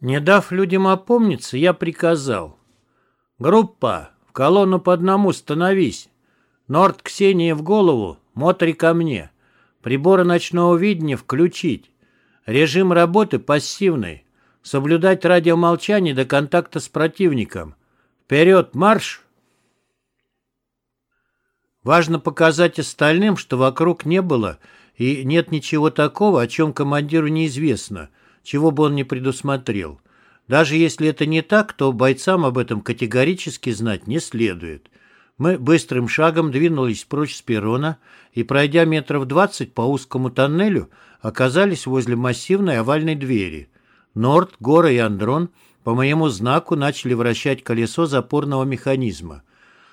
Не дав людям опомниться, я приказал. «Группа, в колонну по одному становись. Норд Ксения в голову, Мотори ко мне. Приборы ночного видения включить. Режим работы пассивный. Соблюдать радиомолчание до контакта с противником. Вперед, марш!» Важно показать остальным, что вокруг не было и нет ничего такого, о чем командиру неизвестно, чего бы он не предусмотрел. Даже если это не так, то бойцам об этом категорически знать не следует. Мы быстрым шагом двинулись прочь с перрона и, пройдя метров двадцать по узкому тоннелю, оказались возле массивной овальной двери. Норд, Гора и Андрон по моему знаку начали вращать колесо запорного механизма.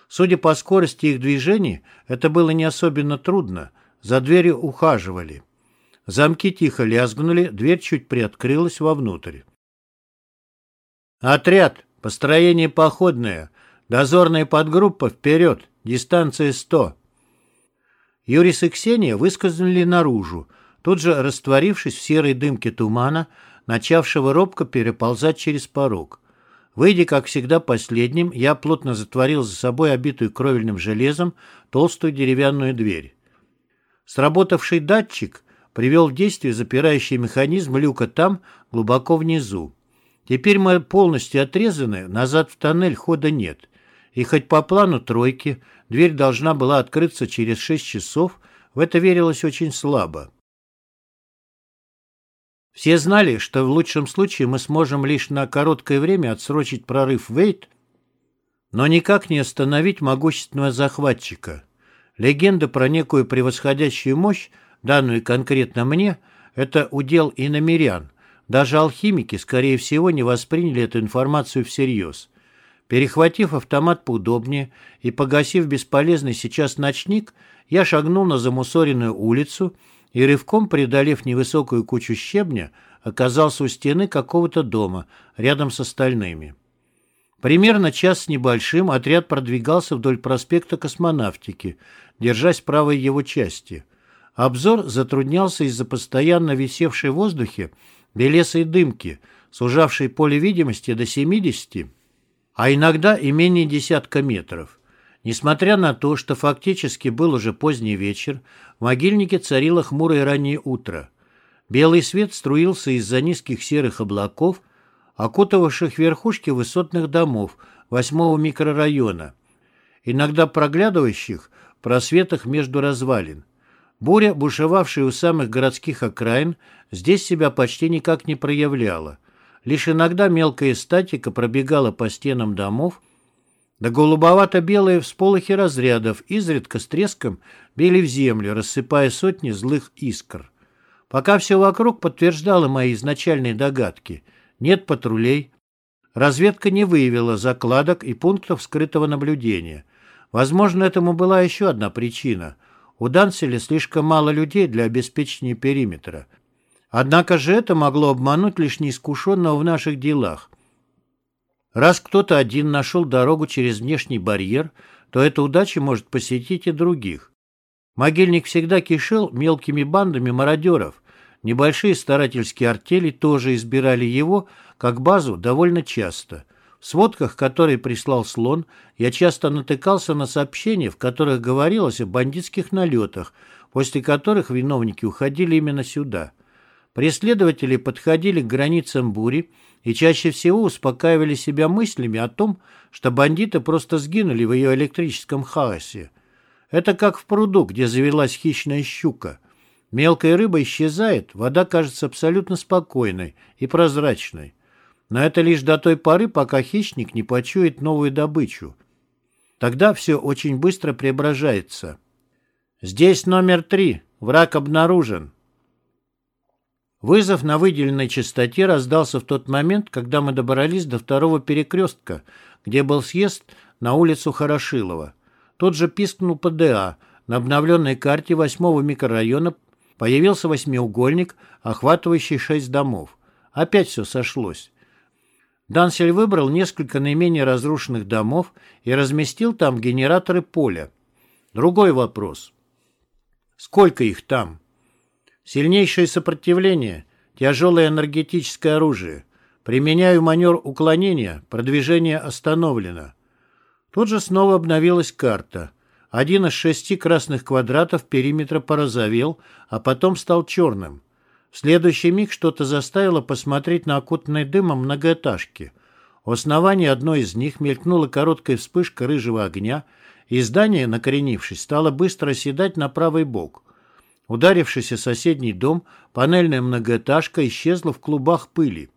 Судя по скорости их движений, это было не особенно трудно. За дверью ухаживали. Замки тихо лязгнули, дверь чуть приоткрылась вовнутрь. «Отряд! Построение походное! Дозорная подгруппа вперед! Дистанция 100!» Юрис и Ксения выскользнули наружу, тут же растворившись в серой дымке тумана, начавшего робко переползать через порог. Выйдя, как всегда, последним, я плотно затворил за собой обитую кровельным железом толстую деревянную дверь. Сработавший датчик привел в действие запирающий механизм люка там, глубоко внизу. Теперь мы полностью отрезаны, назад в тоннель хода нет. И хоть по плану тройки дверь должна была открыться через шесть часов, в это верилось очень слабо. Все знали, что в лучшем случае мы сможем лишь на короткое время отсрочить прорыв Вейт, но никак не остановить могущественного захватчика. Легенда про некую превосходящую мощь, данную конкретно мне, это удел иномерян. Даже алхимики, скорее всего, не восприняли эту информацию всерьез. Перехватив автомат поудобнее и погасив бесполезный сейчас ночник, я шагнул на замусоренную улицу и, рывком преодолев невысокую кучу щебня, оказался у стены какого-то дома, рядом с остальными. Примерно час с небольшим отряд продвигался вдоль проспекта космонавтики, держась правой его части. Обзор затруднялся из-за постоянно висевшей в воздухе белесой дымки, сужавшей поле видимости до 70, а иногда и менее десятка метров. Несмотря на то, что фактически был уже поздний вечер, в могильнике царило хмурое раннее утро. Белый свет струился из-за низких серых облаков, окутывавших верхушки высотных домов восьмого микрорайона, иногда проглядывающих в просветах между развалин. Буря, бушевавшая у самых городских окраин, здесь себя почти никак не проявляла. Лишь иногда мелкая статика пробегала по стенам домов, да голубовато-белые всполохи разрядов изредка с треском били в землю, рассыпая сотни злых искр. Пока все вокруг подтверждало мои изначальные догадки. Нет патрулей. Разведка не выявила закладок и пунктов скрытого наблюдения. Возможно, этому была еще одна причина. У Данцеля слишком мало людей для обеспечения периметра. Однако же это могло обмануть лишь неискушенного в наших делах. Раз кто-то один нашел дорогу через внешний барьер, то эта удача может посетить и других. Могильник всегда кишел мелкими бандами мародеров. Небольшие старательские артели тоже избирали его как базу довольно часто – в сводках, которые прислал Слон, я часто натыкался на сообщения, в которых говорилось о бандитских налетах, после которых виновники уходили именно сюда. Преследователи подходили к границам бури и чаще всего успокаивали себя мыслями о том, что бандиты просто сгинули в ее электрическом хаосе. Это как в пруду, где завелась хищная щука. Мелкая рыба исчезает, вода кажется абсолютно спокойной и прозрачной. Но это лишь до той поры, пока хищник не почует новую добычу. Тогда все очень быстро преображается. «Здесь номер три. Враг обнаружен». Вызов на выделенной частоте раздался в тот момент, когда мы добрались до второго перекрестка, где был съезд на улицу Хорошилова. Тот же пискнул ПДА. На обновленной карте восьмого микрорайона появился восьмиугольник, охватывающий шесть домов. Опять все сошлось. Дансель выбрал несколько наименее разрушенных домов и разместил там генераторы поля. Другой вопрос. Сколько их там? Сильнейшее сопротивление, тяжелое энергетическое оружие. Применяю манер уклонения, продвижение остановлено. Тут же снова обновилась карта. Один из шести красных квадратов периметра порозовел, а потом стал черным. В следующий миг что-то заставило посмотреть на окутанные дымом многоэтажки. У основания одной из них мелькнула короткая вспышка рыжего огня, и здание, накоренившись, стало быстро оседать на правый бок. Ударившийся соседний дом, панельная многоэтажка исчезла в клубах пыли.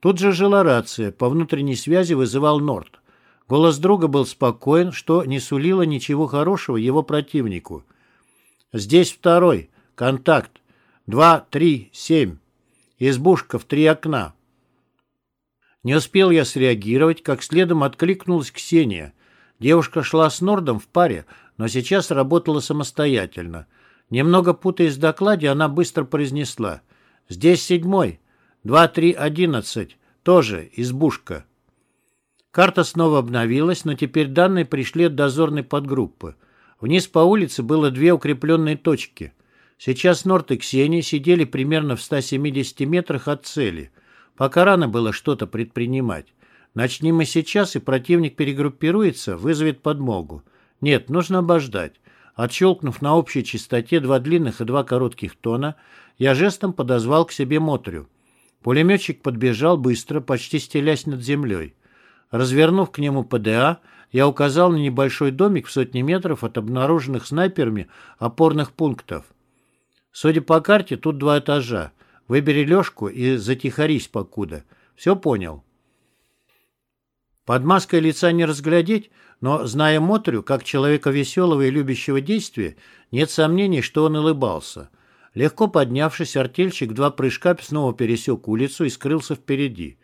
Тут же жила рация, по внутренней связи вызывал Норд. Голос друга был спокоен, что не сулило ничего хорошего его противнику. «Здесь второй. Контакт. Два, три, семь. Избушка в три окна». Не успел я среагировать, как следом откликнулась Ксения. Девушка шла с Нордом в паре, но сейчас работала самостоятельно. Немного путаясь в докладе, она быстро произнесла. «Здесь седьмой. Два, три, одиннадцать. Тоже избушка». Карта снова обновилась, но теперь данные пришли от дозорной подгруппы. Вниз по улице было две укрепленные точки. Сейчас Норт и Ксения сидели примерно в 170 метрах от цели. Пока рано было что-то предпринимать. Начни мы сейчас, и противник перегруппируется, вызовет подмогу. Нет, нужно обождать. Отщелкнув на общей частоте два длинных и два коротких тона, я жестом подозвал к себе Мотрю. Пулеметчик подбежал быстро, почти стелясь над землей. Развернув к нему ПДА, я указал на небольшой домик в сотни метров от обнаруженных снайперами опорных пунктов. Судя по карте, тут два этажа. Выбери Лешку и затихарись покуда. Все понял. Под маской лица не разглядеть, но, зная Мотрю, как человека веселого и любящего действия, нет сомнений, что он улыбался. Легко поднявшись, артельщик два прыжка снова пересек улицу и скрылся впереди.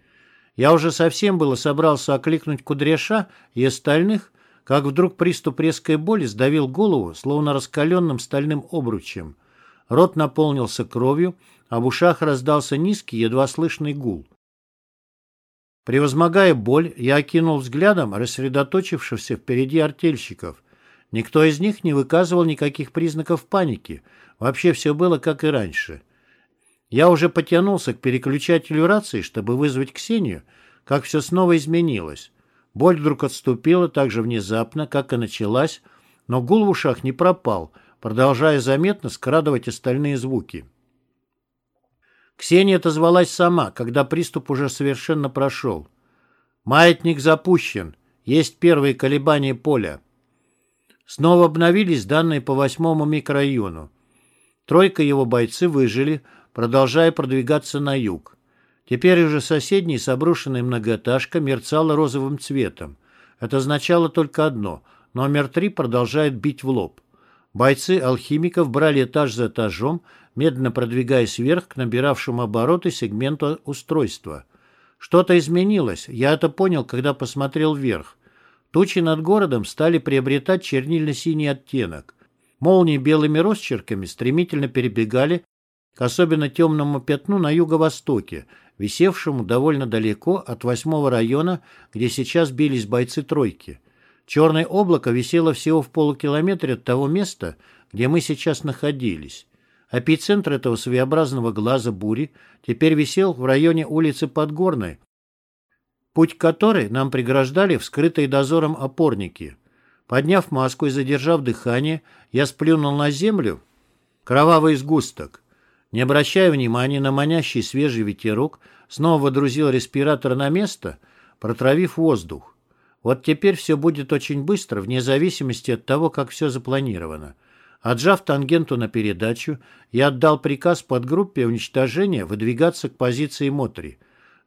Я уже совсем было собрался окликнуть Кудряша и остальных, как вдруг приступ резкой боли сдавил голову, словно раскаленным стальным обручем. Рот наполнился кровью, а в ушах раздался низкий, едва слышный гул. Превозмогая боль, я окинул взглядом рассредоточившихся впереди артельщиков. Никто из них не выказывал никаких признаков паники. Вообще все было как и раньше. Я уже потянулся к переключателю рации, чтобы вызвать Ксению, как все снова изменилось. Боль вдруг отступила так же внезапно, как и началась, но гул в ушах не пропал, продолжая заметно скрадывать остальные звуки. Ксения отозвалась сама, когда приступ уже совершенно прошел. «Маятник запущен. Есть первые колебания поля». Снова обновились данные по восьмому микрорайону. Тройка его бойцы выжили, продолжая продвигаться на юг. Теперь уже соседняя с обрушенной многоэтажка мерцала розовым цветом. Это означало только одно – номер три продолжает бить в лоб. Бойцы алхимиков брали этаж за этажом, медленно продвигаясь вверх к набиравшему обороты сегменту устройства. Что-то изменилось, я это понял, когда посмотрел вверх. Тучи над городом стали приобретать чернильно-синий оттенок. Молнии белыми росчерками стремительно перебегали к особенно темному пятну на юго-востоке, висевшему довольно далеко от восьмого района, где сейчас бились бойцы тройки. Черное облако висело всего в полукилометре от того места, где мы сейчас находились. Эпицентр этого своеобразного глаза бури теперь висел в районе улицы Подгорной, путь которой нам преграждали вскрытые дозором опорники. Подняв маску и задержав дыхание, я сплюнул на землю кровавый сгусток. Не обращая внимания на манящий свежий ветерок, снова водрузил респиратор на место, протравив воздух. Вот теперь все будет очень быстро, вне зависимости от того, как все запланировано. Отжав тангенту на передачу, я отдал приказ подгруппе уничтожения выдвигаться к позиции Мотри.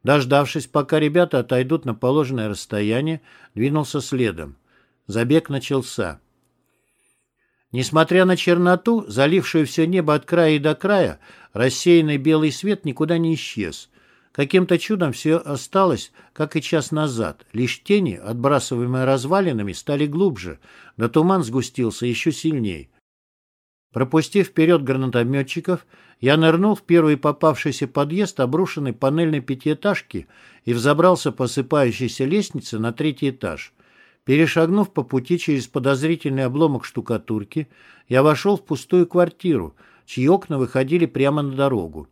Дождавшись, пока ребята отойдут на положенное расстояние, двинулся следом. Забег начался. Несмотря на черноту, залившую все небо от края и до края, рассеянный белый свет никуда не исчез. Каким-то чудом все осталось, как и час назад. Лишь тени, отбрасываемые развалинами, стали глубже, да туман сгустился еще сильней. Пропустив вперед гранатометчиков, я нырнул в первый попавшийся подъезд обрушенной панельной пятиэтажки и взобрался по осыпающейся лестнице на третий этаж. Перешагнув по пути через подозрительный обломок штукатурки, я вошел в пустую квартиру, чьи окна выходили прямо на дорогу.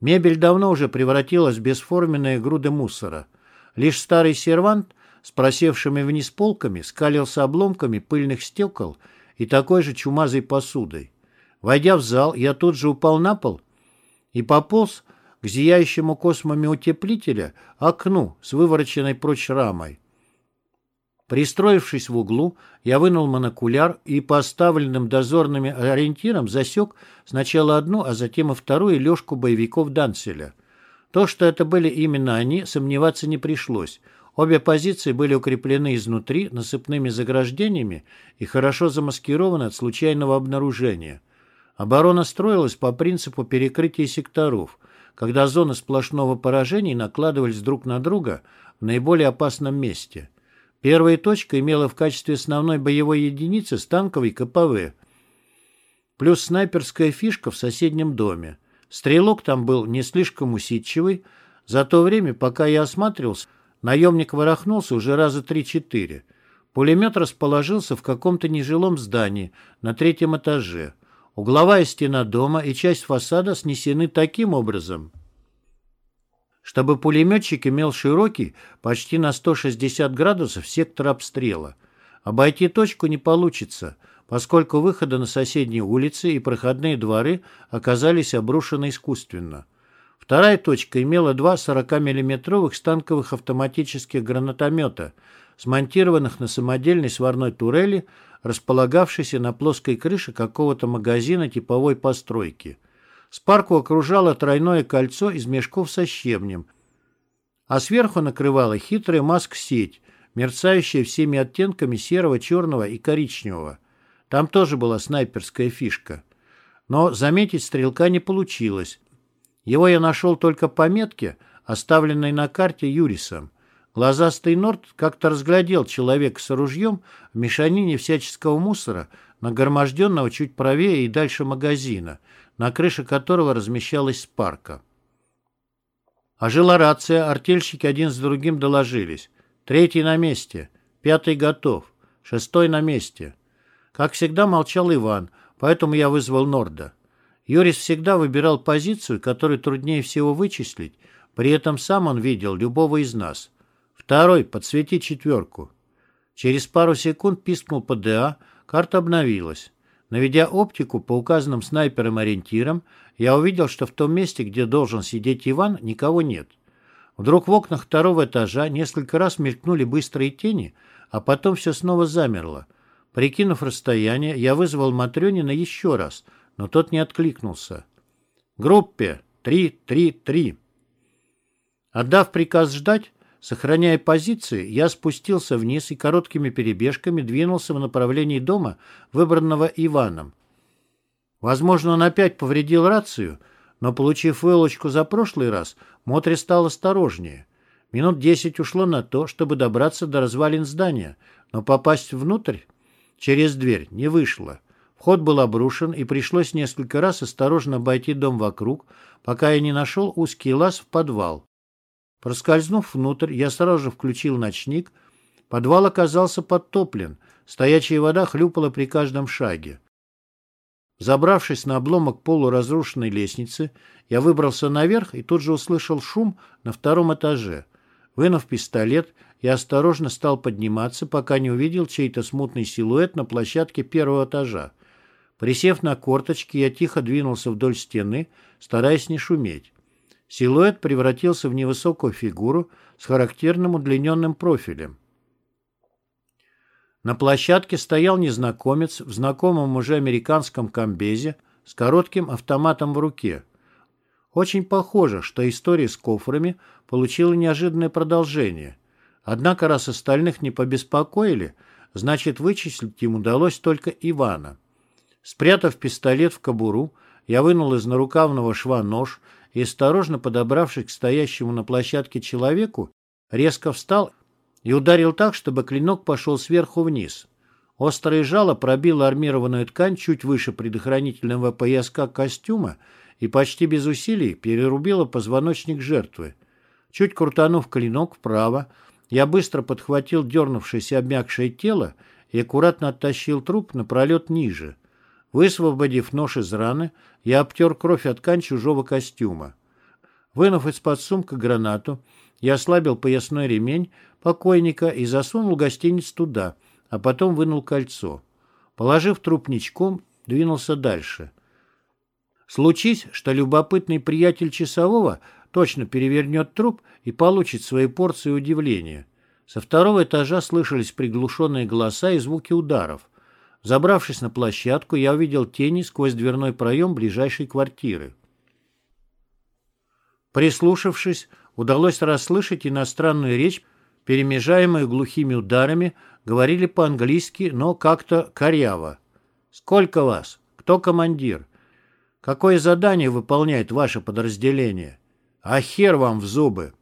Мебель давно уже превратилась в бесформенные груды мусора. Лишь старый сервант с просевшими вниз полками скалился обломками пыльных стекол и такой же чумазой посудой. Войдя в зал, я тут же упал на пол и пополз к зияющему космами утеплителя окну с вывороченной прочь рамой. Пристроившись в углу, я вынул монокуляр и по оставленным дозорными ориентирам засек сначала одну, а затем и вторую лёжку боевиков Данцеля. То, что это были именно они, сомневаться не пришлось. Обе позиции были укреплены изнутри насыпными заграждениями и хорошо замаскированы от случайного обнаружения. Оборона строилась по принципу перекрытия секторов, когда зоны сплошного поражения накладывались друг на друга в наиболее опасном месте – Первая точка имела в качестве основной боевой единицы станковый КПВ, плюс снайперская фишка в соседнем доме. Стрелок там был не слишком усидчивый. За то время, пока я осматривался, наемник ворохнулся уже раза три-четыре. Пулемет расположился в каком-то нежилом здании на третьем этаже. Угловая стена дома и часть фасада снесены таким образом – чтобы пулеметчик имел широкий, почти на 160 градусов, сектор обстрела. Обойти точку не получится, поскольку выходы на соседние улицы и проходные дворы оказались обрушены искусственно. Вторая точка имела два 40-миллиметровых станковых автоматических гранатомета, смонтированных на самодельной сварной турели, располагавшейся на плоской крыше какого-то магазина типовой постройки. Спарку окружало тройное кольцо из мешков со щебнем, а сверху накрывала хитрая маск-сеть, мерцающая всеми оттенками серого, черного и коричневого. Там тоже была снайперская фишка. Но заметить стрелка не получилось. Его я нашел только по метке, оставленной на карте Юрисом. Глазастый Норд как-то разглядел человека с ружьем в мешанине всяческого мусора, нагроможденного чуть правее и дальше магазина, на крыше которого размещалась спарка. Ожила рация, артельщики один с другим доложились. Третий на месте, пятый готов, шестой на месте. Как всегда молчал Иван, поэтому я вызвал Норда. Юрис всегда выбирал позицию, которую труднее всего вычислить, при этом сам он видел любого из нас. Второй, подсвети четверку. Через пару секунд пискнул ПДА, карта обновилась. Наведя оптику по указанным снайперам ориентирам, я увидел, что в том месте, где должен сидеть Иван, никого нет. Вдруг в окнах второго этажа несколько раз мелькнули быстрые тени, а потом все снова замерло. Прикинув расстояние, я вызвал Матрёнина еще раз, но тот не откликнулся. «Группе! Три, три, три!» Отдав приказ ждать, Сохраняя позиции, я спустился вниз и короткими перебежками двинулся в направлении дома, выбранного Иваном. Возможно, он опять повредил рацию, но, получив вылочку за прошлый раз, Мотри стал осторожнее. Минут десять ушло на то, чтобы добраться до развалин здания, но попасть внутрь через дверь не вышло. Вход был обрушен, и пришлось несколько раз осторожно обойти дом вокруг, пока я не нашел узкий лаз в подвал. Проскользнув внутрь, я сразу же включил ночник. Подвал оказался подтоплен. Стоячая вода хлюпала при каждом шаге. Забравшись на обломок полуразрушенной лестницы, я выбрался наверх и тут же услышал шум на втором этаже. Вынув пистолет, я осторожно стал подниматься, пока не увидел чей-то смутный силуэт на площадке первого этажа. Присев на корточки, я тихо двинулся вдоль стены, стараясь не шуметь. Силуэт превратился в невысокую фигуру с характерным удлиненным профилем. На площадке стоял незнакомец в знакомом уже американском комбезе с коротким автоматом в руке. Очень похоже, что история с кофрами получила неожиданное продолжение. Однако, раз остальных не побеспокоили, значит, вычислить им удалось только Ивана. Спрятав пистолет в кобуру, я вынул из нарукавного шва нож и, осторожно подобравшись к стоящему на площадке человеку, резко встал и ударил так, чтобы клинок пошел сверху вниз. Острое жало пробило армированную ткань чуть выше предохранительного пояска костюма и почти без усилий перерубило позвоночник жертвы. Чуть крутанув клинок вправо, я быстро подхватил дернувшееся обмякшее тело и аккуратно оттащил труп напролет ниже – Высвободив нож из раны, я обтер кровь от ткань чужого костюма. Вынув из-под сумка гранату, я ослабил поясной ремень покойника и засунул гостиниц туда, а потом вынул кольцо. Положив труп ничком, двинулся дальше. Случись, что любопытный приятель часового точно перевернет труп и получит свои порции удивления. Со второго этажа слышались приглушенные голоса и звуки ударов. Забравшись на площадку, я увидел тени сквозь дверной проем ближайшей квартиры. Прислушавшись, удалось расслышать иностранную речь, перемежаемую глухими ударами, говорили по-английски, но как-то коряво. «Сколько вас? Кто командир? Какое задание выполняет ваше подразделение? А хер вам в зубы!»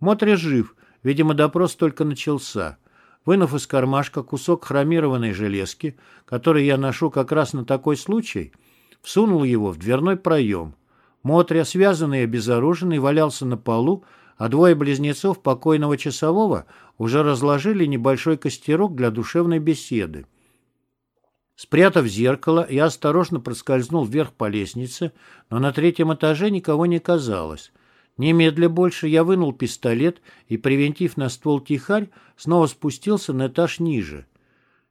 Мотри жив, видимо, допрос только начался. Вынув из кармашка кусок хромированной железки, который я ношу как раз на такой случай, всунул его в дверной проем. Мотря, связанный и обезоруженный, валялся на полу, а двое близнецов покойного часового уже разложили небольшой костерок для душевной беседы. Спрятав зеркало, я осторожно проскользнул вверх по лестнице, но на третьем этаже никого не казалось. Немедля больше я вынул пистолет и, привинтив на ствол тихарь, снова спустился на этаж ниже.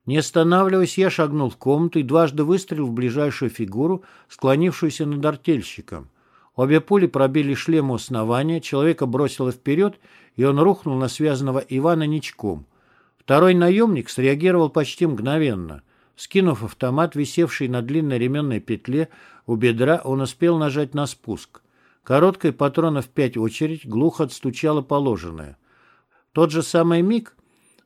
Не останавливаясь, я шагнул в комнату и дважды выстрелил в ближайшую фигуру, склонившуюся над артельщиком. Обе пули пробили шлем у основания, человека бросило вперед, и он рухнул на связанного Ивана ничком. Второй наемник среагировал почти мгновенно. Скинув автомат, висевший на длинной ременной петле у бедра, он успел нажать на спуск. Короткой патронов пять очередь глухо отстучала положенное. В тот же самый миг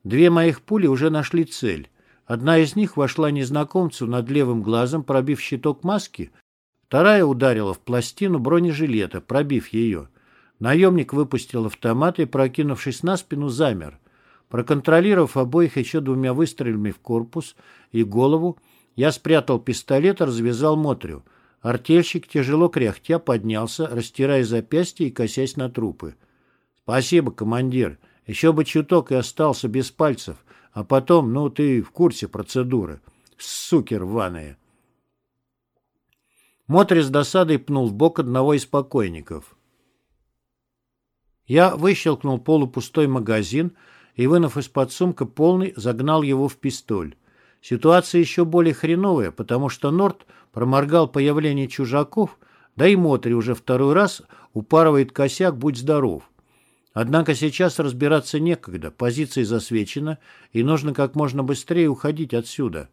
две моих пули уже нашли цель. Одна из них вошла незнакомцу над левым глазом, пробив щиток маски, Вторая ударила в пластину бронежилета, пробив ее. Наемник выпустил автомат и, прокинувшись на спину, замер. Проконтролировав обоих еще двумя выстрелами в корпус и голову, я спрятал пистолет и развязал Мотрю. Артельщик, тяжело кряхтя, поднялся, растирая запястья и косясь на трупы. «Спасибо, командир. Еще бы чуток и остался без пальцев. А потом, ну, ты в курсе процедуры. Суки рваные!» Мотри с досадой пнул в бок одного из покойников. Я выщелкнул полупустой магазин и, вынув из-под сумка полный, загнал его в пистоль. Ситуация еще более хреновая, потому что Норт проморгал появление чужаков, да и Мотри уже второй раз упарывает косяк «Будь здоров». Однако сейчас разбираться некогда, позиция засвечена, и нужно как можно быстрее уходить отсюда.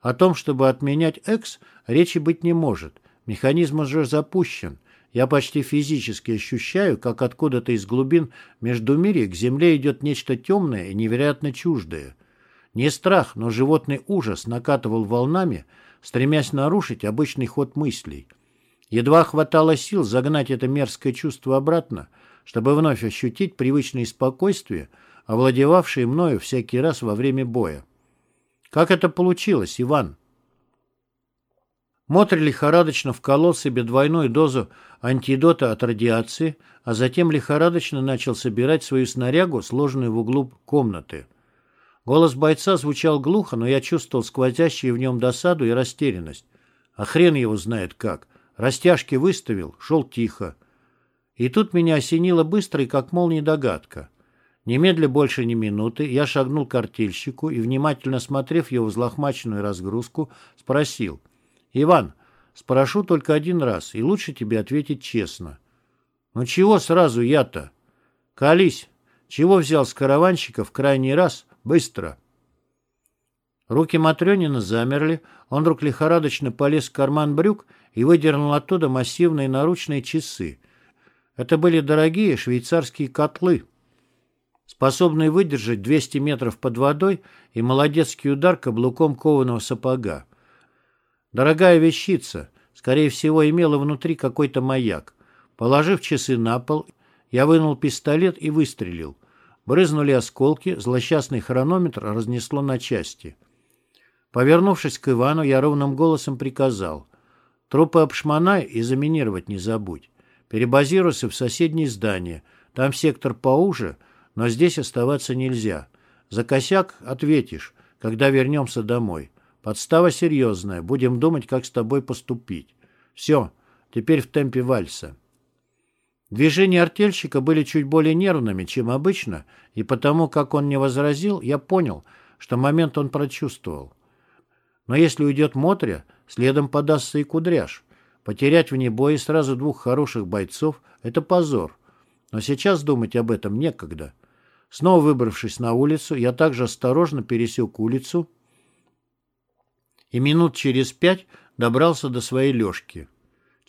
О том, чтобы отменять «Экс», речи быть не может – Механизм уже запущен. Я почти физически ощущаю, как откуда-то из глубин между мире к земле идет нечто темное и невероятно чуждое. Не страх, но животный ужас накатывал волнами, стремясь нарушить обычный ход мыслей. Едва хватало сил загнать это мерзкое чувство обратно, чтобы вновь ощутить привычное спокойствие, овладевавшее мною всякий раз во время боя. Как это получилось, Иван? Мотри лихорадочно вколол себе двойную дозу антидота от радиации, а затем лихорадочно начал собирать свою снарягу, сложенную в углу комнаты. Голос бойца звучал глухо, но я чувствовал сквозящую в нем досаду и растерянность. А хрен его знает как. Растяжки выставил, шел тихо. И тут меня осенило быстро и как молния догадка. Немедля больше ни минуты я шагнул к артельщику и, внимательно смотрев его взлохмаченную разгрузку, спросил — «Иван, спрошу только один раз, и лучше тебе ответить честно». «Ну чего сразу я-то?» «Колись! Чего взял с караванщика в крайний раз? Быстро!» Руки Матрёнина замерли, он вдруг лихорадочно полез в карман брюк и выдернул оттуда массивные наручные часы. Это были дорогие швейцарские котлы, способные выдержать 200 метров под водой и молодецкий удар каблуком кованого сапога. Дорогая вещица, скорее всего, имела внутри какой-то маяк. Положив часы на пол, я вынул пистолет и выстрелил. Брызнули осколки, злосчастный хронометр разнесло на части. Повернувшись к Ивану, я ровным голосом приказал. Трупы обшмонай и заминировать не забудь. Перебазируйся в соседнее здание. Там сектор поуже, но здесь оставаться нельзя. За косяк ответишь, когда вернемся домой. Подстава серьезная. Будем думать, как с тобой поступить. Все, теперь в темпе вальса. Движения артельщика были чуть более нервными, чем обычно, и потому, как он не возразил, я понял, что момент он прочувствовал. Но если уйдет Мотря, следом подастся и Кудряш. Потерять вне боя сразу двух хороших бойцов — это позор. Но сейчас думать об этом некогда. Снова выбравшись на улицу, я также осторожно пересек улицу и минут через пять добрался до своей лёжки.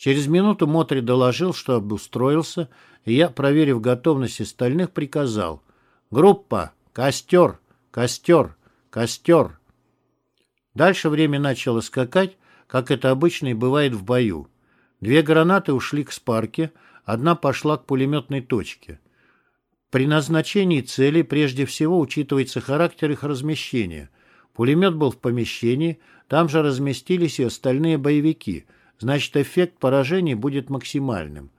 Через минуту Мотри доложил, что обустроился, и я, проверив готовность остальных, приказал «Группа! Костер! Костер! Костер!» Дальше время начало скакать, как это обычно и бывает в бою. Две гранаты ушли к спарке, одна пошла к пулеметной точке. При назначении целей прежде всего учитывается характер их размещения. Пулемет был в помещении, там же разместились и остальные боевики, значит эффект поражения будет максимальным.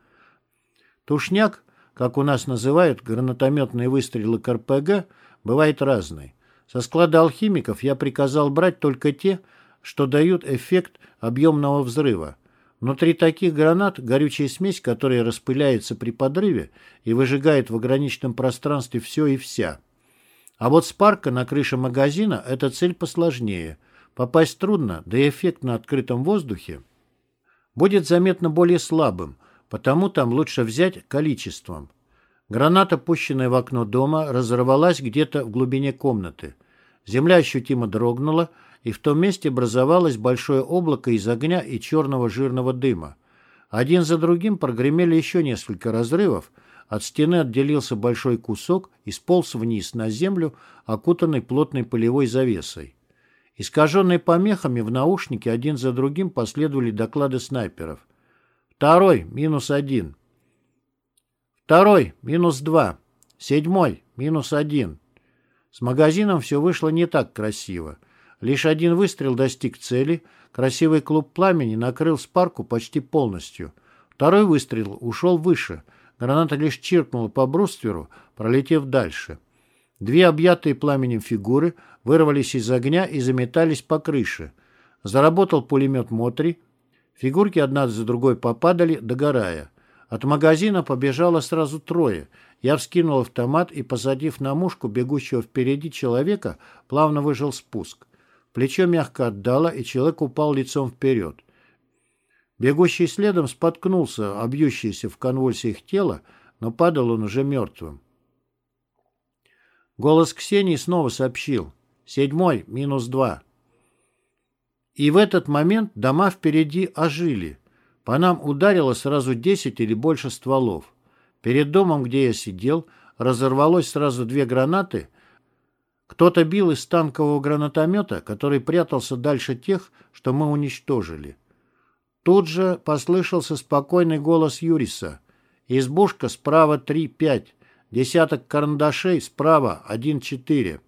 Тушняк, как у нас называют гранатометные выстрелы к РПГ, бывает разный. Со склада алхимиков я приказал брать только те, что дают эффект объемного взрыва. Внутри таких гранат горючая смесь, которая распыляется при подрыве и выжигает в ограниченном пространстве все и вся. А вот спарка на крыше магазина – это цель посложнее. Попасть трудно, да и эффект на открытом воздухе будет заметно более слабым, потому там лучше взять количеством. Граната, пущенная в окно дома, разорвалась где-то в глубине комнаты. Земля ощутимо дрогнула, и в том месте образовалось большое облако из огня и черного жирного дыма. Один за другим прогремели еще несколько разрывов, от стены отделился большой кусок и сполз вниз на землю, окутанный плотной полевой завесой. Искаженные помехами в наушнике один за другим последовали доклады снайперов. Второй – минус один. Второй – минус два. Седьмой – минус один. С магазином все вышло не так красиво. Лишь один выстрел достиг цели, красивый клуб пламени накрыл спарку почти полностью. Второй выстрел ушел выше, граната лишь чиркнула по брустверу, пролетев дальше. Две объятые пламенем фигуры вырвались из огня и заметались по крыше. Заработал пулемет Мотри. Фигурки одна за другой попадали, догорая. От магазина побежало сразу трое. Я вскинул автомат и, посадив на мушку бегущего впереди человека, плавно выжил спуск. Плечо мягко отдало, и человек упал лицом вперед. Бегущий следом споткнулся, обьющийся в конвульсиях тела, но падал он уже мертвым. Голос Ксении снова сообщил. «Седьмой, минус два». И в этот момент дома впереди ожили. По нам ударило сразу десять или больше стволов. Перед домом, где я сидел, разорвалось сразу две гранаты — кто-то бил из танкового гранатомета, который прятался дальше тех, что мы уничтожили. Тут же послышался спокойный голос Юриса. Избушка справа 3-5, десяток карандашей справа 1-4.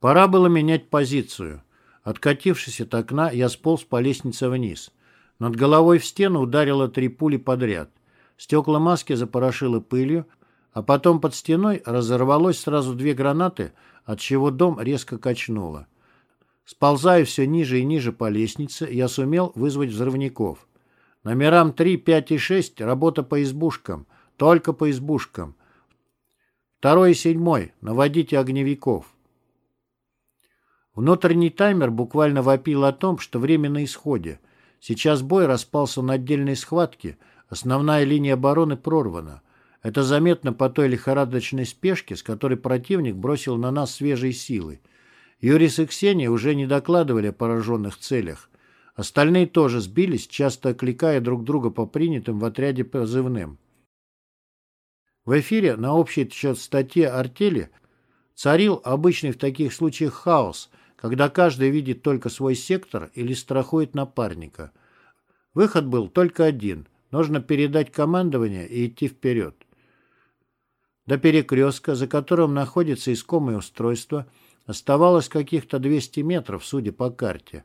Пора было менять позицию. Откатившись от окна, я сполз по лестнице вниз. Над головой в стену ударило три пули подряд. Стекла маски запорошило пылью, а потом под стеной разорвалось сразу две гранаты, от чего дом резко качнуло. Сползая все ниже и ниже по лестнице, я сумел вызвать взрывников. Номерам 3, 5 и 6 работа по избушкам, только по избушкам. Второй и седьмой, наводите огневиков. Внутренний таймер буквально вопил о том, что время на исходе. Сейчас бой распался на отдельные схватки, основная линия обороны прорвана. Это заметно по той лихорадочной спешке, с которой противник бросил на нас свежие силы. Юрис и Ксения уже не докладывали о пораженных целях. Остальные тоже сбились, часто окликая друг друга по принятым в отряде позывным. В эфире на общей счет статье «Артели» царил обычный в таких случаях хаос, когда каждый видит только свой сектор или страхует напарника. Выход был только один – нужно передать командование и идти вперед. До перекрестка, за которым находится искомое устройство, оставалось каких-то 200 метров, судя по карте.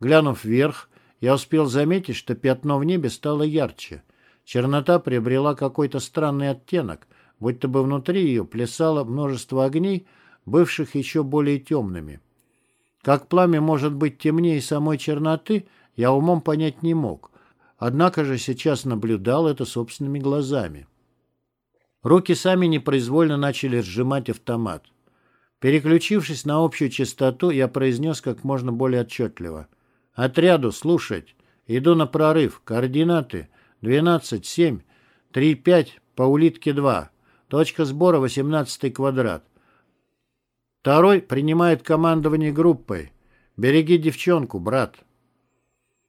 Глянув вверх, я успел заметить, что пятно в небе стало ярче. Чернота приобрела какой-то странный оттенок, будто бы внутри ее плясало множество огней, бывших еще более темными. Как пламя может быть темнее самой черноты, я умом понять не мог. однако же сейчас наблюдал это собственными глазами. Руки сами непроизвольно начали сжимать автомат. Переключившись на общую частоту, я произнес как можно более отчетливо. «Отряду слушать. Иду на прорыв. Координаты 12-7, 3-5 по улитке 2. Точка сбора 18 квадрат. Второй принимает командование группой. Береги девчонку, брат».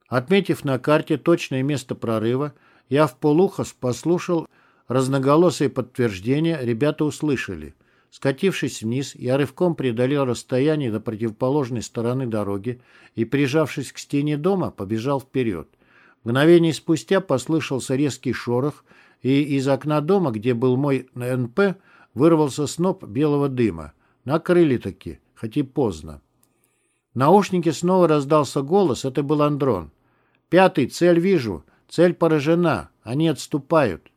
Отметив на карте точное место прорыва, я в полухо послушал разноголосые подтверждения, ребята услышали. Скатившись вниз, я рывком преодолел расстояние до противоположной стороны дороги и, прижавшись к стене дома, побежал вперед. Мгновение спустя послышался резкий шорох, и из окна дома, где был мой НП, вырвался сноп белого дыма. Накрыли таки, хоть и поздно. В наушнике снова раздался голос, это был Андрон. «Пятый, цель вижу. Цель поражена. Они отступают».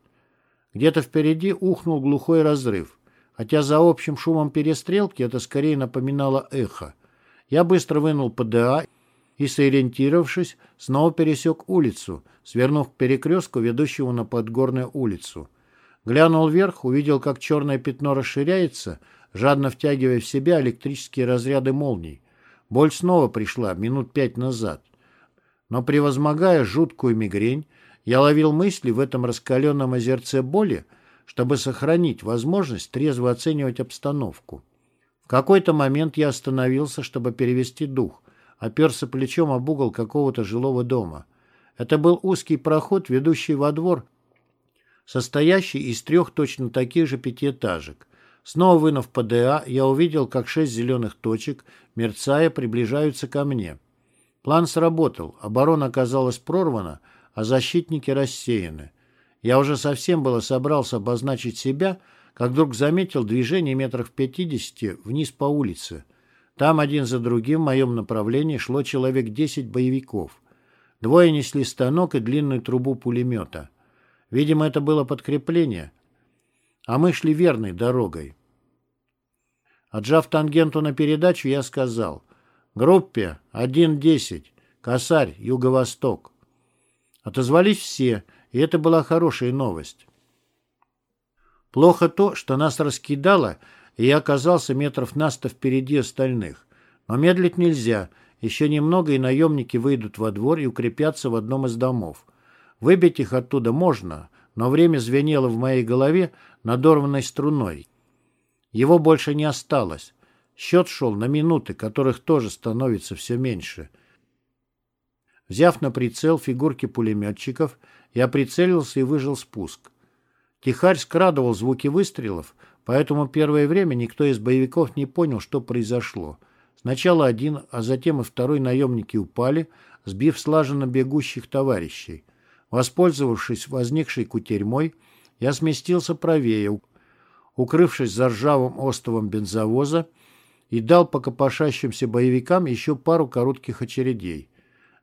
Где-то впереди ухнул глухой разрыв. Хотя за общим шумом перестрелки это скорее напоминало эхо. Я быстро вынул ПДА и, сориентировавшись, снова пересек улицу, свернув к перекрестку, ведущему на Подгорную улицу. Глянул вверх, увидел, как черное пятно расширяется, жадно втягивая в себя электрические разряды молний. Боль снова пришла минут пять назад. Но превозмогая жуткую мигрень, я ловил мысли в этом раскаленном озерце боли, чтобы сохранить возможность трезво оценивать обстановку. В какой-то момент я остановился, чтобы перевести дух, оперся плечом об угол какого-то жилого дома. Это был узкий проход, ведущий во двор, состоящий из трех точно таких же пятиэтажек. Снова вынув ПДА, я увидел, как шесть зеленых точек, мерцая, приближаются ко мне. План сработал, оборона оказалась прорвана, а защитники рассеяны. Я уже совсем было собрался обозначить себя, как вдруг заметил движение метров пятидесяти вниз по улице. Там один за другим в моем направлении шло человек десять боевиков. Двое несли станок и длинную трубу пулемета. Видимо, это было подкрепление, а мы шли верной дорогой. Отжав тангенту на передачу, я сказал «Группе 1-10, Косарь, Юго-Восток». Отозвались все, и это была хорошая новость. Плохо то, что нас раскидало, и я оказался метров на сто впереди остальных. Но медлить нельзя. Еще немного, и наемники выйдут во двор и укрепятся в одном из домов. Выбить их оттуда можно, но время звенело в моей голове надорванной струной. Его больше не осталось. Счет шел на минуты, которых тоже становится все меньше — Взяв на прицел фигурки пулеметчиков, я прицелился и выжил спуск. Тихарь скрадывал звуки выстрелов, поэтому первое время никто из боевиков не понял, что произошло. Сначала один, а затем и второй наемники упали, сбив слаженно бегущих товарищей. Воспользовавшись возникшей кутерьмой, я сместился правее, укрывшись за ржавым остовом бензовоза, и дал по копошащимся боевикам еще пару коротких очередей.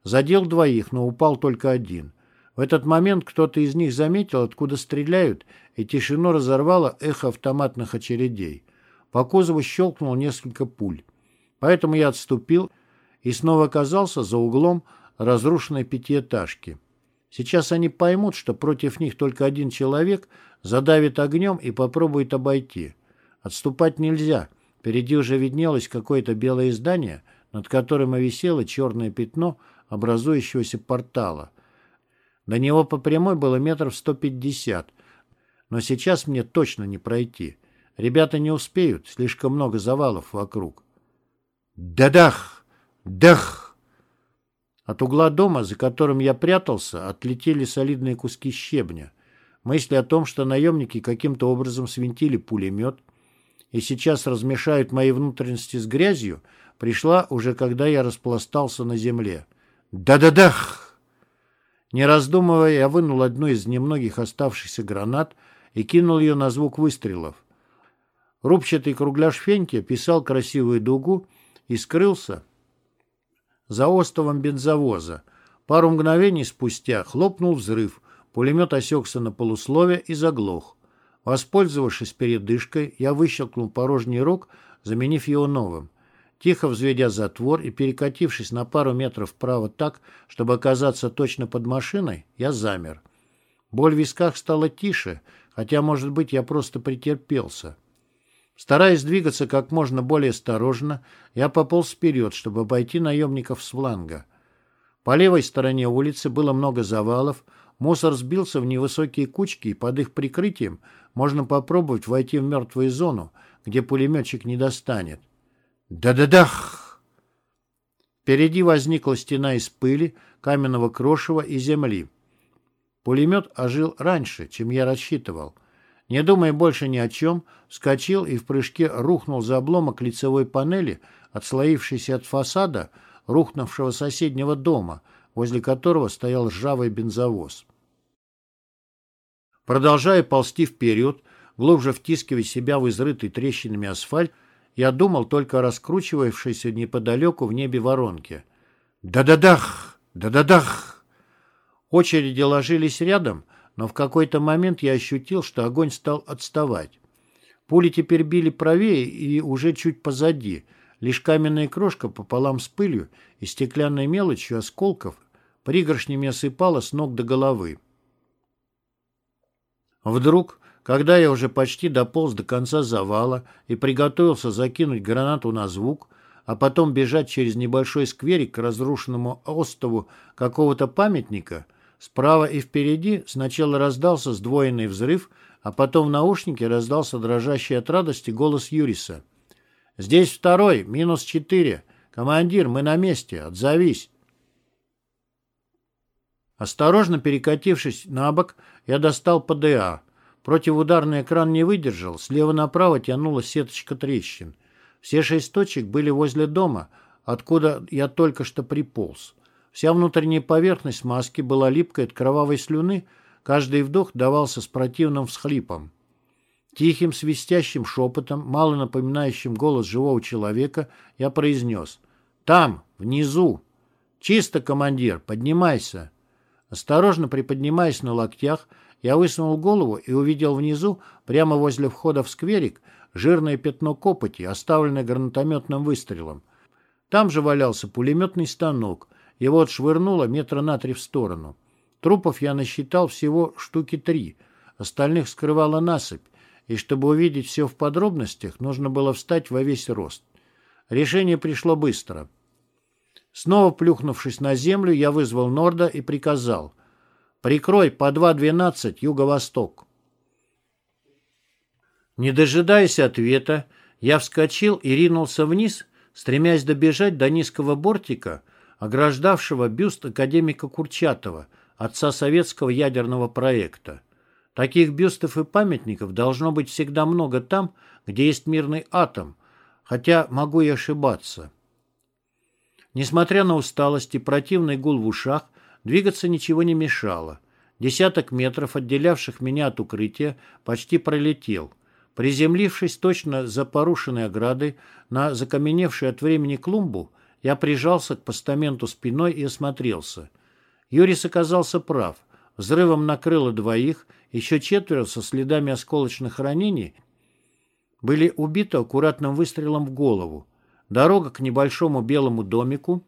Задел двоих, но упал только один. В этот момент кто-то из них заметил, откуда стреляют, и тишину разорвало эхо автоматных очередей. По кузову щелкнул несколько пуль. Поэтому я отступил и снова оказался за углом разрушенной пятиэтажки. Сейчас они поймут, что против них только один человек задавит огнем и попробует обойти. Отступать нельзя. Впереди уже виднелось какое-то белое здание, над которым и висело черное пятно — образующегося портала. До него по прямой было метров 150, но сейчас мне точно не пройти. Ребята не успеют, слишком много завалов вокруг. «Да-дах! Дах!» От угла дома, за которым я прятался, отлетели солидные куски щебня. Мысли о том, что наемники каким-то образом свинтили пулемет и сейчас размешают мои внутренности с грязью, пришла уже когда я распластался на земле. Да-да-дах! Не раздумывая, я вынул одну из немногих оставшихся гранат и кинул ее на звук выстрелов. Рубчатый кругляш Феньки писал красивую дугу и скрылся за остовом бензовоза. Пару мгновений спустя хлопнул взрыв, пулемет осекся на полуслове и заглох. Воспользовавшись передышкой, я выщелкнул порожний рог, заменив его новым. Тихо взведя затвор и перекатившись на пару метров вправо так, чтобы оказаться точно под машиной, я замер. Боль в висках стала тише, хотя, может быть, я просто претерпелся. Стараясь двигаться как можно более осторожно, я пополз вперед, чтобы обойти наемников с фланга. По левой стороне улицы было много завалов, мусор сбился в невысокие кучки, и под их прикрытием можно попробовать войти в мертвую зону, где пулеметчик не достанет. Да-да-дах! Впереди возникла стена из пыли, каменного крошева и земли. Пулемет ожил раньше, чем я рассчитывал. Не думая больше ни о чем, вскочил и в прыжке рухнул за обломок лицевой панели, отслоившейся от фасада, рухнувшего соседнего дома, возле которого стоял ржавый бензовоз. Продолжая ползти вперед, глубже втискивая себя в изрытый трещинами асфальт, я думал только о раскручивавшейся неподалеку в небе воронке. Да-да-дах! Да-да-дах! Очереди ложились рядом, но в какой-то момент я ощутил, что огонь стал отставать. Пули теперь били правее и уже чуть позади. Лишь каменная крошка пополам с пылью и стеклянной мелочью осколков пригоршнями осыпала с ног до головы. Вдруг когда я уже почти дополз до конца завала и приготовился закинуть гранату на звук, а потом бежать через небольшой скверик к разрушенному остову какого-то памятника, справа и впереди сначала раздался сдвоенный взрыв, а потом в наушнике раздался дрожащий от радости голос Юриса. «Здесь второй, минус четыре. Командир, мы на месте, отзовись». Осторожно перекатившись на бок, я достал ПДА. Противоударный экран не выдержал, слева направо тянулась сеточка трещин. Все шесть точек были возле дома, откуда я только что приполз. Вся внутренняя поверхность маски была липкой от кровавой слюны, каждый вдох давался с противным всхлипом. Тихим, свистящим шепотом, мало напоминающим голос живого человека, я произнес «Там, внизу! Чисто, командир, поднимайся!» Осторожно приподнимаясь на локтях, я высунул голову и увидел внизу, прямо возле входа в скверик, жирное пятно копоти, оставленное гранатометным выстрелом. Там же валялся пулеметный станок. Его отшвырнуло метра на три в сторону. Трупов я насчитал всего штуки три. Остальных скрывала насыпь, и чтобы увидеть все в подробностях, нужно было встать во весь рост. Решение пришло быстро. Снова плюхнувшись на землю, я вызвал Норда и приказал — Прикрой по 2.12 юго-восток. Не дожидаясь ответа, я вскочил и ринулся вниз, стремясь добежать до низкого бортика, ограждавшего бюст академика Курчатова, отца советского ядерного проекта. Таких бюстов и памятников должно быть всегда много там, где есть мирный атом, хотя могу и ошибаться. Несмотря на усталость и противный гул в ушах, Двигаться ничего не мешало. Десяток метров, отделявших меня от укрытия, почти пролетел. Приземлившись точно за порушенной оградой на закаменевшую от времени клумбу, я прижался к постаменту спиной и осмотрелся. Юрис оказался прав. Взрывом накрыло двоих, еще четверо со следами осколочных ранений были убиты аккуратным выстрелом в голову. Дорога к небольшому белому домику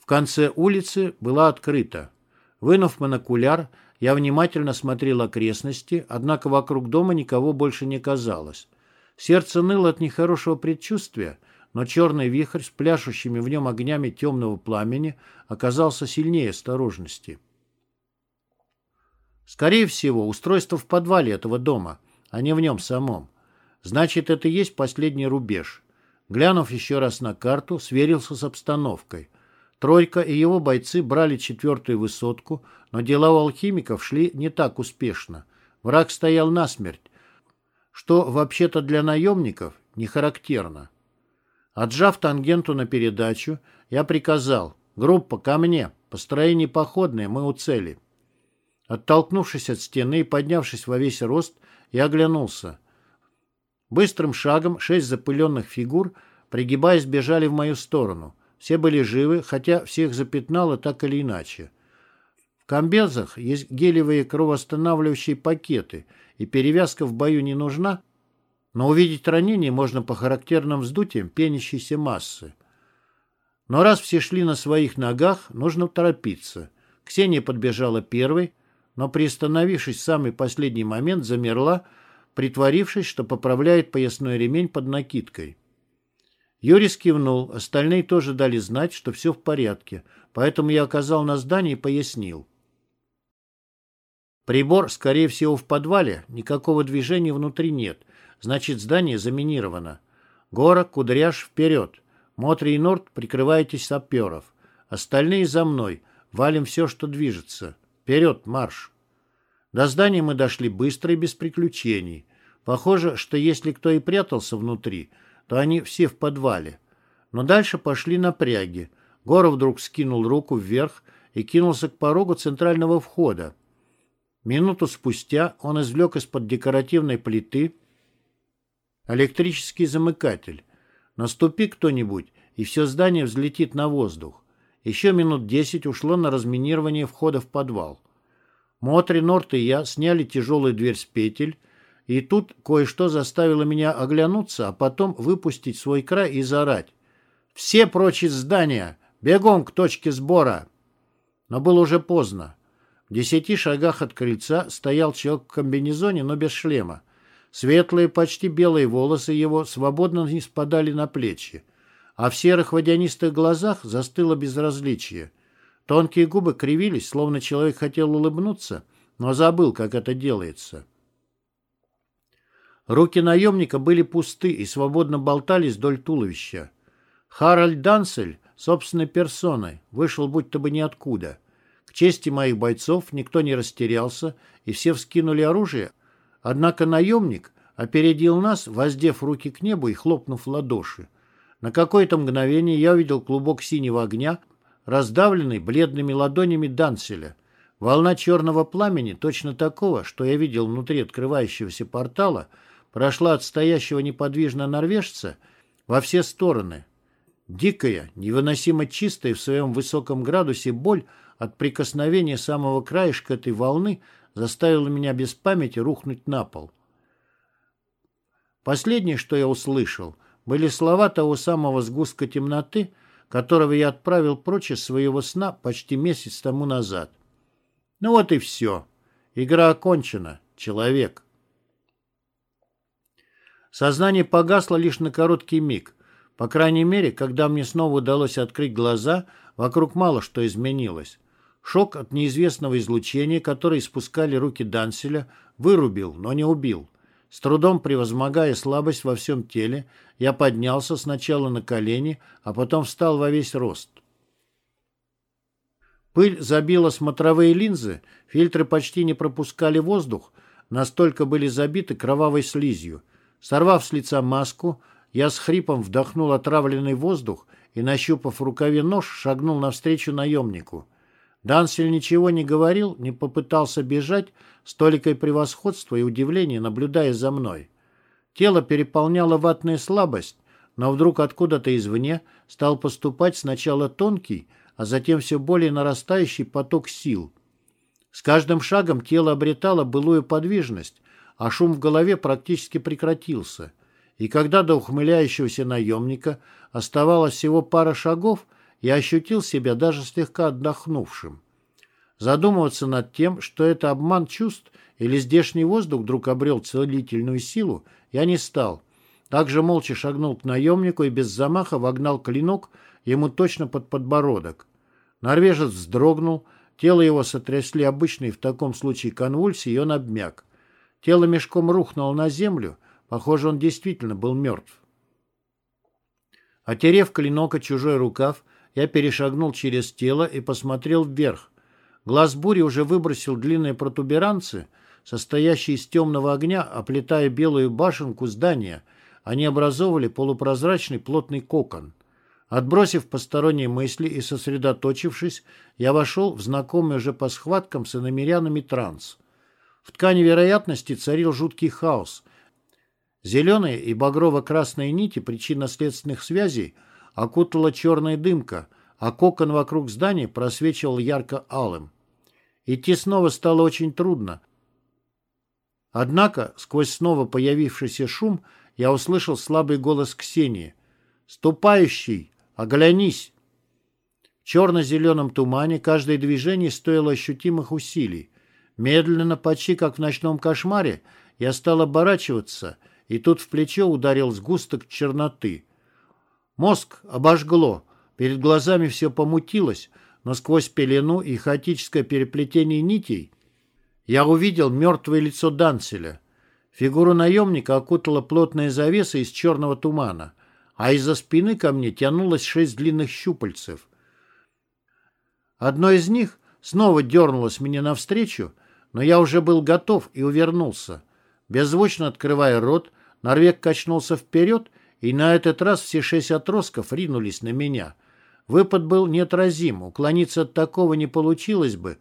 в конце улицы была открыта. Вынув монокуляр, я внимательно смотрел окрестности, однако вокруг дома никого больше не казалось. Сердце ныло от нехорошего предчувствия, но черный вихрь с пляшущими в нем огнями темного пламени оказался сильнее осторожности. Скорее всего, устройство в подвале этого дома, а не в нем самом. Значит, это и есть последний рубеж. Глянув еще раз на карту, сверился с обстановкой. Тройка и его бойцы брали четвертую высотку, но дела у алхимиков шли не так успешно. Враг стоял насмерть, что вообще-то для наемников не характерно. Отжав тангенту на передачу, я приказал «Группа, ко мне! Построение походное, мы у цели». Оттолкнувшись от стены и поднявшись во весь рост, я оглянулся. Быстрым шагом шесть запыленных фигур, пригибаясь, бежали в мою сторону — все были живы, хотя всех запятнало так или иначе. В комбезах есть гелевые кровоостанавливающие пакеты, и перевязка в бою не нужна, но увидеть ранение можно по характерным вздутиям пенящейся массы. Но раз все шли на своих ногах, нужно торопиться. Ксения подбежала первой, но, приостановившись в самый последний момент, замерла, притворившись, что поправляет поясной ремень под накидкой. Юрис кивнул, остальные тоже дали знать, что все в порядке, поэтому я оказал на здании и пояснил. Прибор, скорее всего, в подвале, никакого движения внутри нет, значит, здание заминировано. Гора, Кудряш, вперед. Мотри и Норд, прикрывайтесь саперов. Остальные за мной, валим все, что движется. Вперед, марш! До здания мы дошли быстро и без приключений. Похоже, что если кто и прятался внутри, то они все в подвале. Но дальше пошли напряги. Гора вдруг скинул руку вверх и кинулся к порогу центрального входа. Минуту спустя он извлек из-под декоративной плиты электрический замыкатель. Наступи кто-нибудь, и все здание взлетит на воздух. Еще минут десять ушло на разминирование входа в подвал. Мотри, Норт и я сняли тяжелую дверь с петель, и тут кое-что заставило меня оглянуться, а потом выпустить свой край и заорать. «Все прочь из здания! Бегом к точке сбора!» Но было уже поздно. В десяти шагах от крыльца стоял человек в комбинезоне, но без шлема. Светлые, почти белые волосы его свободно не спадали на плечи, а в серых водянистых глазах застыло безразличие. Тонкие губы кривились, словно человек хотел улыбнуться, но забыл, как это делается. Руки наемника были пусты и свободно болтались вдоль туловища. Харальд Дансель, собственной персоной, вышел будто бы ниоткуда. К чести моих бойцов никто не растерялся, и все вскинули оружие, однако наемник опередил нас, воздев руки к небу и хлопнув в ладоши. На какое-то мгновение я увидел клубок синего огня — раздавленный бледными ладонями Данселя. Волна черного пламени, точно такого, что я видел внутри открывающегося портала, прошла от стоящего неподвижно норвежца во все стороны. Дикая, невыносимо чистая в своем высоком градусе боль от прикосновения самого краешка этой волны заставила меня без памяти рухнуть на пол. Последнее, что я услышал, были слова того самого сгустка темноты, которого я отправил прочь из своего сна почти месяц тому назад. Ну вот и все. Игра окончена. Человек. Сознание погасло лишь на короткий миг. По крайней мере, когда мне снова удалось открыть глаза, вокруг мало что изменилось. Шок от неизвестного излучения, которое испускали руки Данселя, вырубил, но не убил. С трудом превозмогая слабость во всем теле, я поднялся сначала на колени, а потом встал во весь рост. Пыль забила смотровые линзы, фильтры почти не пропускали воздух, настолько были забиты кровавой слизью. Сорвав с лица маску, я с хрипом вдохнул отравленный воздух и, нащупав в рукаве нож, шагнул навстречу наемнику. Дансель ничего не говорил, не попытался бежать, с толикой превосходства и удивления, наблюдая за мной. Тело переполняло ватная слабость, но вдруг откуда-то извне стал поступать сначала тонкий, а затем все более нарастающий поток сил. С каждым шагом тело обретало былую подвижность, а шум в голове практически прекратился. И когда до ухмыляющегося наемника оставалось всего пара шагов, я ощутил себя даже слегка отдохнувшим. Задумываться над тем, что это обман чувств или здешний воздух вдруг обрел целительную силу, я не стал. Также молча шагнул к наемнику и без замаха вогнал клинок ему точно под подбородок. Норвежец вздрогнул, тело его сотрясли обычные в таком случае конвульсии, и он обмяк. Тело мешком рухнуло на землю, похоже, он действительно был мертв. Отерев клинок о чужой рукав, я перешагнул через тело и посмотрел вверх. Глаз бури уже выбросил длинные протуберанцы, состоящие из темного огня, оплетая белую башенку здания. Они образовывали полупрозрачный плотный кокон. Отбросив посторонние мысли и сосредоточившись, я вошел в знакомый уже по схваткам с иномерянами транс. В ткани вероятности царил жуткий хаос. Зеленые и багрово-красные нити причинно-следственных связей – окутала черная дымка, а кокон вокруг здания просвечивал ярко-алым. Идти снова стало очень трудно. Однако, сквозь снова появившийся шум, я услышал слабый голос Ксении. «Ступающий! Оглянись!» В черно-зеленом тумане каждое движение стоило ощутимых усилий. Медленно, почти как в ночном кошмаре, я стал оборачиваться, и тут в плечо ударил сгусток черноты. Мозг обожгло, перед глазами все помутилось, но сквозь пелену и хаотическое переплетение нитей я увидел мертвое лицо Данцеля. Фигуру наемника окутала плотная завеса из черного тумана, а из-за спины ко мне тянулось шесть длинных щупальцев. Одно из них снова дернулось мне навстречу, но я уже был готов и увернулся. Беззвучно открывая рот, Норвег качнулся вперед, и на этот раз все шесть отростков ринулись на меня. Выпад был неотразим, уклониться от такого не получилось бы,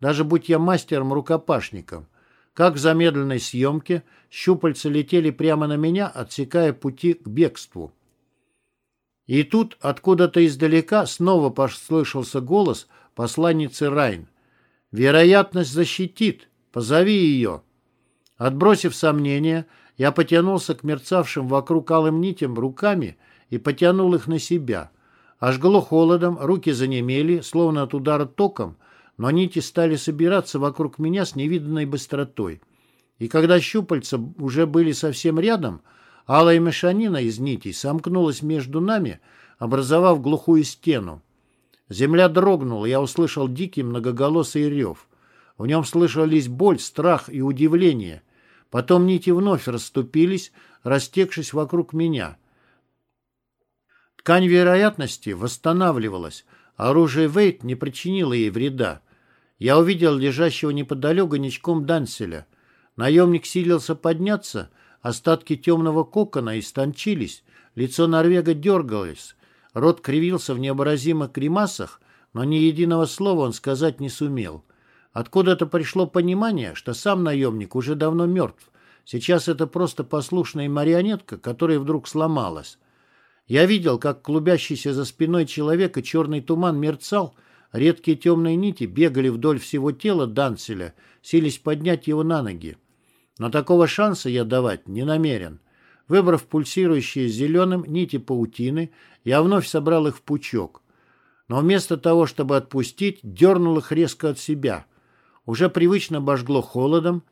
даже будь я мастером-рукопашником. Как в замедленной съемке, щупальца летели прямо на меня, отсекая пути к бегству. И тут откуда-то издалека снова послышался голос посланницы Райн. «Вероятность защитит. Позови ее». Отбросив сомнения, я потянулся к мерцавшим вокруг алым нитям руками и потянул их на себя. Ожгло холодом, руки занемели, словно от удара током, но нити стали собираться вокруг меня с невиданной быстротой. И когда щупальца уже были совсем рядом, алая мешанина из нитей сомкнулась между нами, образовав глухую стену. Земля дрогнула, я услышал дикий многоголосый рев. В нем слышались боль, страх и удивление. Потом нити вновь расступились, растекшись вокруг меня. Ткань вероятности восстанавливалась. Оружие Вейт не причинило ей вреда. Я увидел лежащего неподалеку ничком Данселя. Наемник силился подняться, остатки темного кокона истончились, лицо Норвега дергалось, рот кривился в необразимых гримасах, но ни единого слова он сказать не сумел. Откуда-то пришло понимание, что сам наемник уже давно мертв. Сейчас это просто послушная марионетка, которая вдруг сломалась. Я видел, как клубящийся за спиной человека черный туман мерцал, Редкие темные нити бегали вдоль всего тела Данцеля, сились поднять его на ноги. Но такого шанса я давать не намерен. Выбрав пульсирующие зеленым нити паутины, я вновь собрал их в пучок. Но вместо того, чтобы отпустить, дернул их резко от себя. Уже привычно обожгло холодом,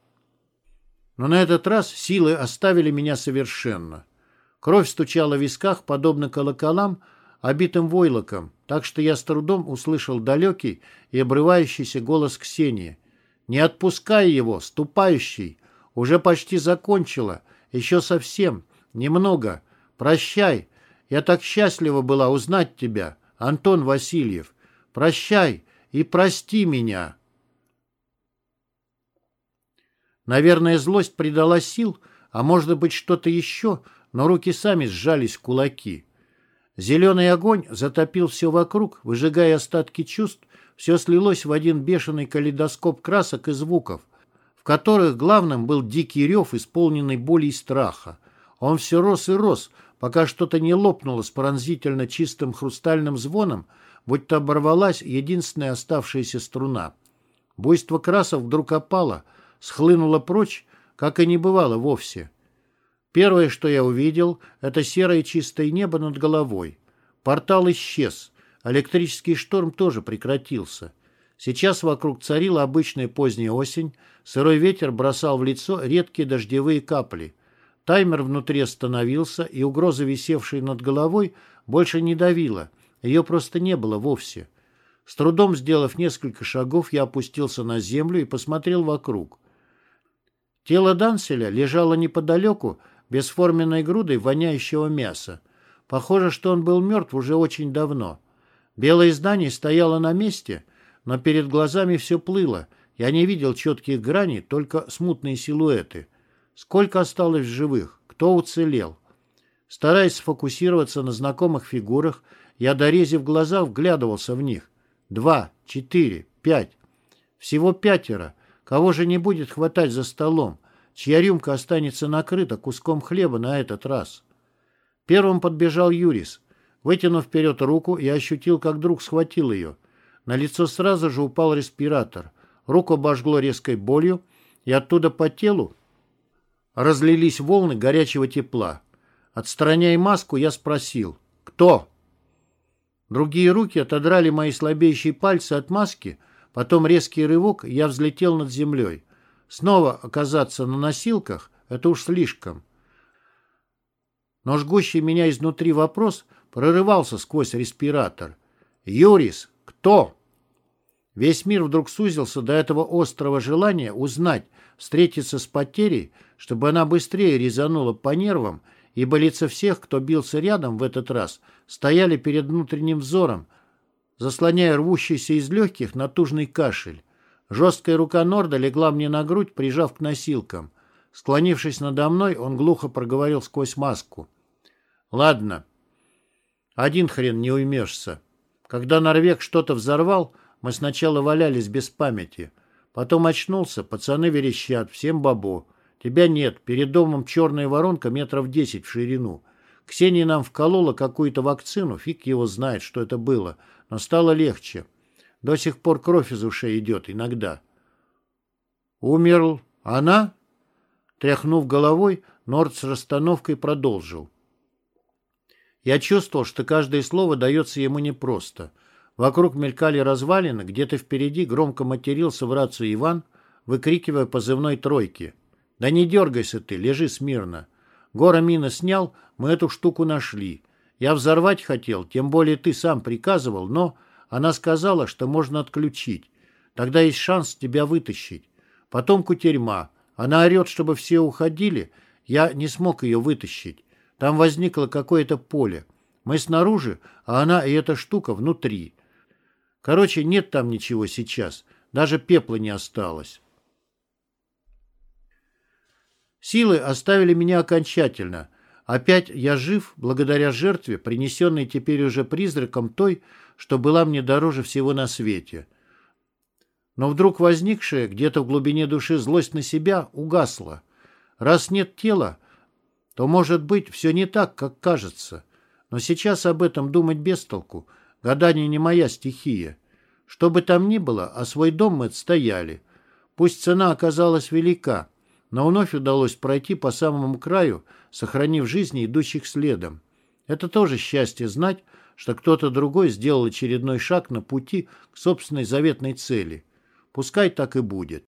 но на этот раз силы оставили меня совершенно. Кровь стучала в висках, подобно колоколам, обитым войлоком, так что я с трудом услышал далекий и обрывающийся голос Ксении. «Не отпускай его, ступающий! Уже почти закончила, еще совсем, немного. Прощай! Я так счастлива была узнать тебя, Антон Васильев! Прощай и прости меня!» Наверное, злость придала сил, а может быть что-то еще, но руки сами сжались в кулаки. Зеленый огонь затопил все вокруг, выжигая остатки чувств, все слилось в один бешеный калейдоскоп красок и звуков, в которых главным был дикий рев, исполненный боли и страха. Он все рос и рос, пока что-то не лопнуло с пронзительно чистым хрустальным звоном, будто оборвалась единственная оставшаяся струна. Буйство красов вдруг опало, схлынуло прочь, как и не бывало вовсе. Первое, что я увидел, это серое чистое небо над головой. Портал исчез. Электрический шторм тоже прекратился. Сейчас вокруг царила обычная поздняя осень, сырой ветер бросал в лицо редкие дождевые капли. Таймер внутри остановился, и угроза, висевшая над головой, больше не давила. Ее просто не было вовсе. С трудом сделав несколько шагов, я опустился на землю и посмотрел вокруг. Тело Данселя лежало неподалеку, бесформенной грудой воняющего мяса. Похоже, что он был мертв уже очень давно. Белое здание стояло на месте, но перед глазами все плыло. Я не видел четких граней, только смутные силуэты. Сколько осталось живых? Кто уцелел? Стараясь сфокусироваться на знакомых фигурах, я, дорезив глаза, вглядывался в них. Два, четыре, пять. Всего пятеро. Кого же не будет хватать за столом? чья рюмка останется накрыта куском хлеба на этот раз. Первым подбежал Юрис. Вытянув вперед руку, я ощутил, как друг схватил ее. На лицо сразу же упал респиратор. Руку обожгло резкой болью, и оттуда по телу разлились волны горячего тепла. Отстраняя маску, я спросил «Кто?». Другие руки отодрали мои слабеющие пальцы от маски, потом резкий рывок, я взлетел над землей. Снова оказаться на носилках — это уж слишком. Но жгущий меня изнутри вопрос прорывался сквозь респиратор. «Юрис, кто?» Весь мир вдруг сузился до этого острого желания узнать, встретиться с потерей, чтобы она быстрее резанула по нервам, ибо лица всех, кто бился рядом в этот раз, стояли перед внутренним взором, заслоняя рвущийся из легких натужный кашель. Жесткая рука Норда легла мне на грудь, прижав к носилкам. Склонившись надо мной, он глухо проговорил сквозь маску. «Ладно, один хрен не уймешься. Когда Норвег что-то взорвал, мы сначала валялись без памяти. Потом очнулся, пацаны верещат, всем бабо. Тебя нет, перед домом черная воронка метров десять в ширину. Ксения нам вколола какую-то вакцину, фиг его знает, что это было, но стало легче. До сих пор кровь из ушей идет иногда. «Умерл она?» Тряхнув головой, Норд с расстановкой продолжил. Я чувствовал, что каждое слово дается ему непросто. Вокруг мелькали развалины, где-то впереди громко матерился в рацию Иван, выкрикивая позывной тройки. «Да не дергайся ты, лежи смирно. Гора мина снял, мы эту штуку нашли. Я взорвать хотел, тем более ты сам приказывал, но она сказала, что можно отключить. Тогда есть шанс тебя вытащить. Потом кутерьма. Она орет, чтобы все уходили. Я не смог ее вытащить. Там возникло какое-то поле. Мы снаружи, а она и эта штука внутри. Короче, нет там ничего сейчас. Даже пепла не осталось. Силы оставили меня окончательно. Опять я жив благодаря жертве, принесенной теперь уже призраком той, что была мне дороже всего на свете. Но вдруг возникшая где-то в глубине души злость на себя угасла. Раз нет тела, то, может быть, все не так, как кажется. Но сейчас об этом думать без толку. Гадание не моя стихия. Что бы там ни было, а свой дом мы отстояли. Пусть цена оказалась велика, но вновь удалось пройти по самому краю, сохранив жизни идущих следом. Это тоже счастье знать, что кто-то другой сделал очередной шаг на пути к собственной заветной цели. Пускай так и будет.